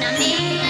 Name.